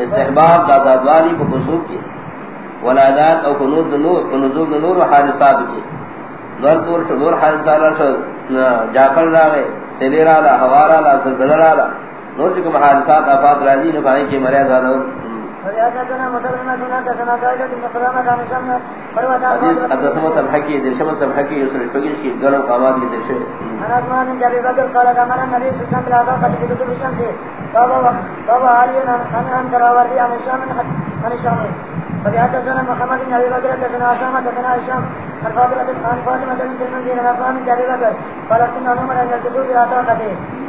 استحباب دادادواری کو قصوب کی. ولادات او قنود نور قنود نور و حادثات کی. نور طور نور حادثات را جاکر راگے سلی رالا را لا را رالا نور چکم حادثات آفات دی نفائی کی مریض آنا حدثنا سبحکی درشم سبحکی یسر فقیش کی گلو قامات کی درشم انا اسمان من جابی بکر قال دامنا نبی سلسان بلادا قد کتب الشمس بابا آلینا ہم تراوردی عن الشام عن الشام فبحدثنا محمد بن ابي بكر حدثنا اسامه حدثنا هشام عن فاطمه عن فاطمه بنت المنذر عن افهام بن بكر قالت ان عمر ان الجدود لا طاقته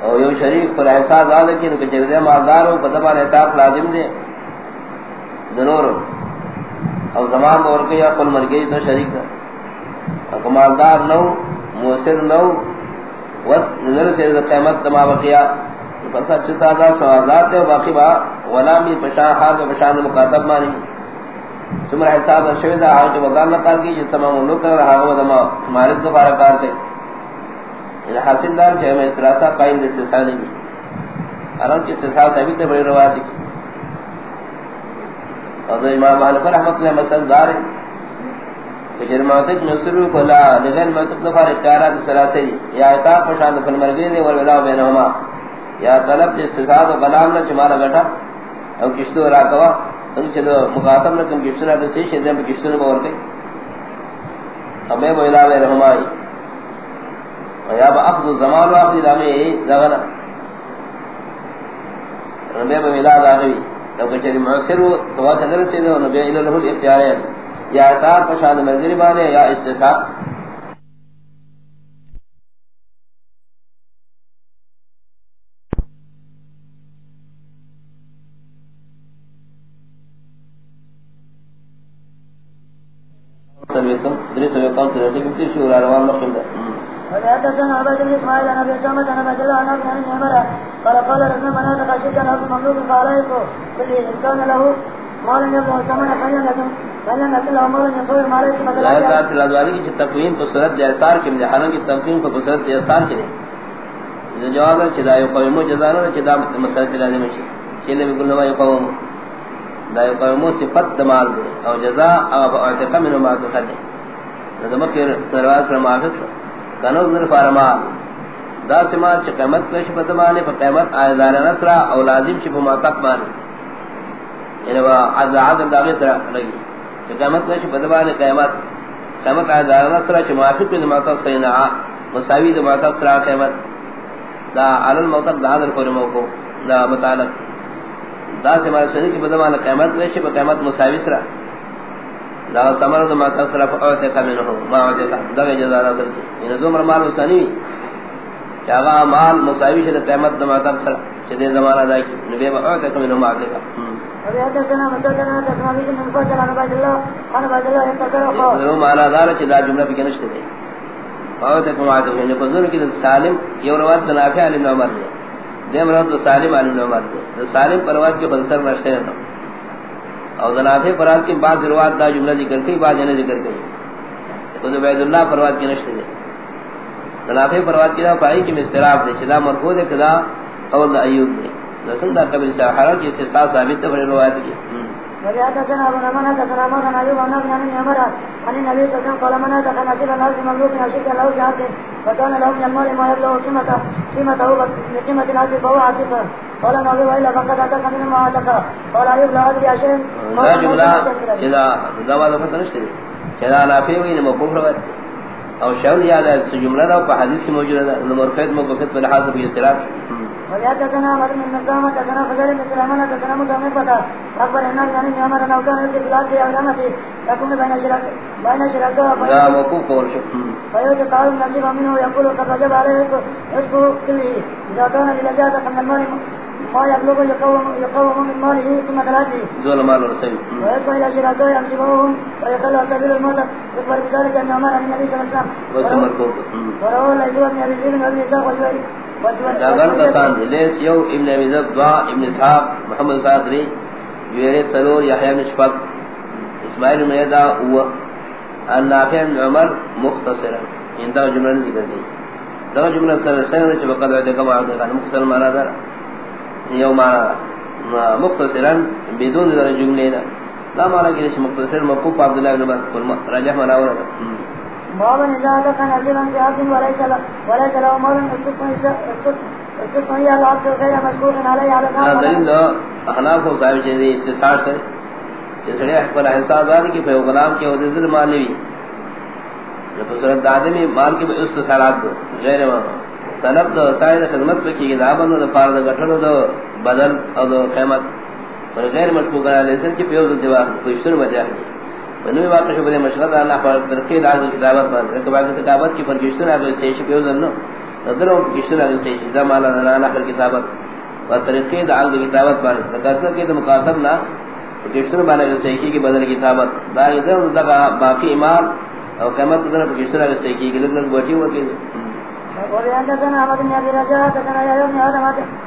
اور یہ شریک پر احساس آدھا کی انکہ چردے مالدار ہو پتبان احتاق لازم دے۔ دنور اور زمان دور کے یا قل مرگی تو شریک دا اور مالدار نو موسر نو وست نظر سے قیمت تما بقیہ پس اچھتا دا سو آزاد دے باقی با غلامی پشان، حال و پشان مقادب مانی۔ تمہر حساب شوی دا وزان نقل کی، جس سمام ملوک کر رہا ہوا دما تمہارے دو کار سے یہ حاصل دار چھے میں اسراسا قائم دے سسا نہیں حالان کی سسا سبھی تے بڑی روایت کی اور امام محلف رحمت اللہ مسئل دار ہے۔ کہ جر موسیق نصرو کو لا لغیر موسیق دفار اختیارات سلاسے یا اعتاق پشاند فلمرگی دے والولاو بینہما۔ یا طلب جس سزاد و غلام نہ چمارا گٹا او کشتو را کوا۔ سنگ چدو مقاتم نہ کم کشتو نہ بسی شدیم پہ کشتو نہ بور کئی۔ ہمیں وہ علاوہ رحمائی یا با اخذ زمان و اخذ دامی داغنا نبی با ملاد آگوی تو کچھری معصر و توا چندر سے دو نبی الہ لہو الاختیار یا اطاعت پشاند مرگری بانے یا استثاء سمیتم دریس و یقام ترہتی کمتی شورا روان مقیم دا وحدثنا عبد بن اسماعيل عن ابي سامة عن ابي الله عن ابي عمر قال قال رسول من هذا قد كان ابو مملوك ايكو كل ان كان له مال يبلغ ثمن فلن لكم فلن لكم له مال يقول ما ليس مثلا لا يقال الادواری کی تقویم کو صورت اثار کے امتحانوں کی تقویم کو صورت اثار کے یہ جواب ہے کہ دا یقوم جزانا کہ دا مسئلہ لازم ہے کہ لے بالکل نہ یقوم دا یقوم صفت دمال دے اور جزاء او اعتقا من ما تخدم نظم کے سرواز پر معافق شو کنو ذر فارمال دا سما چ قیمت کش پتمانے پر قیمت آیدار نصر او لازم چ بماتق مانے. یعنی وا عز عظم دا غیر لگی. چ قیمت کش پتمانے قیمت. قیمت آیدار نصر چ معافق من ما تصینا مساوی دو ما تصرا قیمت. دا علی الموت دا در کو کو دا متعلق دا سے مارے سنی کی بدمان قیمت لے چھ قیمت مساوی سرا. دا سمر دا ما کسرا فوت کمن ہو ما وجہ دا جزا دا کرتی ان دو مر مال سنی چاغا مال مساوی چھ قیمت ما کسرا چھ دے زمانہ دا نبی ما فوت کمن ہو ما دے مانا دار چھ دا جملہ بھی کنشتے دے فوت ہو ما دے فضل کی سالم یہ روایت نافع علی عمر دے دیم رب سالم علی عمر دے سالم پروات کے بنسر رشتے ہیں اور ذنافع پرات کی بعض روایت دا جملہ ذکر کی بعض نے ذکر کی تو عبید اللہ پروات کے نشتے دے ذنافع پروات کی دا پائی کی مستراب دے چلا مرفوع دے کدا قول دا ایوب دے لسن دا قبل ساحرہ کی استثاء ثابت بڑی روایت کی وبحدثنا ابو نمان حدثنا ابو نمان ايوب عن ابن عمر عن النبي صلى الله عليه وسلم قال من اتى نسيب الناس مملوك يشرك له جهاد فكان له من المال ما يبلغ قيمته قيمته بقيمة الناس فهو عاتقا قال فقد من ما قال لا ادري شيء اذا كذا لا في وين روایت او شاول یاد ہے جملہ دا حدیث موجود ہے نمبر فید موقوف ہے لحاظ بھی استراف ويحدثنا عمر بن مسلمة حدثنا فضل حدثنا مطعمة أخبر الناس عن ابن عمر أنه كان يلقي في الأرض أولمته يكون بين شركاء بين شركاء لا موقوف قول شكرا فيتقال النصيب منه يقول قد وجب عليه رزقه كله. إذا كان للجاة من المال ما يبلغ يقوم يقوم من ماله ثم ثلاثه دول مال رسول ويدفع إلى شركائه يمسكوهم ويخلى سبيل الموت يخبر بذلك أن عمر عن النبي صلى الله عليه وسلم وسمر کو وروى الأيوب بن أبي زيد وابن إسحاق وجوهري داغر کسان لیس یو ابن ذب دعا ابن اسحاق محمد فاقری جویرے تلور یحیی بن شفق اسماعیل بن یدا هو. ان نافع بن عمر مختصرا. انتا جملہ نے ذکر دی جملہ سر سر چ وقت وعدہ کما عبد الرحمن مختصر معنی دار یو معنی مختصرا بدون ذرا جملے نہ لا معنی کہ مختصر مقوف عبد الله بن عمر رجح معنی ورا باب إذا كان أجرا في عبد وليس له وليس له مال استثنى العبد غير مشكور عليه على نا دلیل دو اخلاق کو صاحب چیزی استثار سے. جسڑے احفل احساس آدھے کی پہ غلام کے وزر ذل مال لیوی جب صورت آدمی مال کی استثارات دو غیر مانا طلب دو سائد خدمت پہ کی گئی دابن دو پار دو گٹھر دو بدل او دو قیمت. پر غیر مشکوک علیہ لیسن کی پیوز دیوار کوئی شروع بجا ہے بنوی واقع شو شبہ مشغل اللہ پر ترقید آج کتابت پر رکبہ کتابت کی پر کشتر آگو استیشی پیوز نو تدرو کشتر آگو استیشی دا مالا نرانا پر کتابت. پر ترقید آج کتابت پر تکتر کی دا مقاطب نا کشتر بانا جو استیشی کی بدل کتابت. دا ادھر دا باقی امال او قیمت در پر کشتر آگو استیشی کی لگ لگ بوٹی ہوتی حدثنا احمد بن ابي رجاء حدثنا يا ابن ادم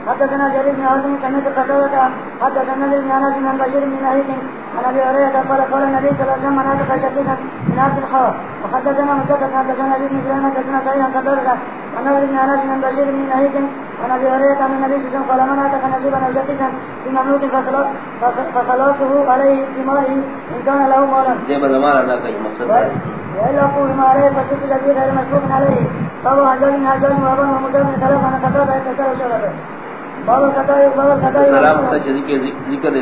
حدثنا جرير بن عاصم سمعت قتادة حدثنا ابن انس بن بشير بن نهيك عن ابي هريره قال قال النبي صلى الله عليه وسلم مناطق شقيقا من ارض الحوار وحدثنا مسدد حدثنا ابن سليمان حدثنا سعيد عن قتادة عن ابن انس بن بشير بن نهيك عن ابي هريره عن النبي صلى الله عليه وسلم قال مناطق نصيبا او شقيقا في مملوك فخلاصه عليه في ماله ان كان له مالا. دے بدمار ادا کئی مقصد ہے۔ وإلا قول ما عليه فالشيء الذي غير مشروط عليه. فهو عجل من عجل وابن ومدر من ثلاث أنا قطار يتسار شبابه باب القطار باب القطار سلام ذکر دے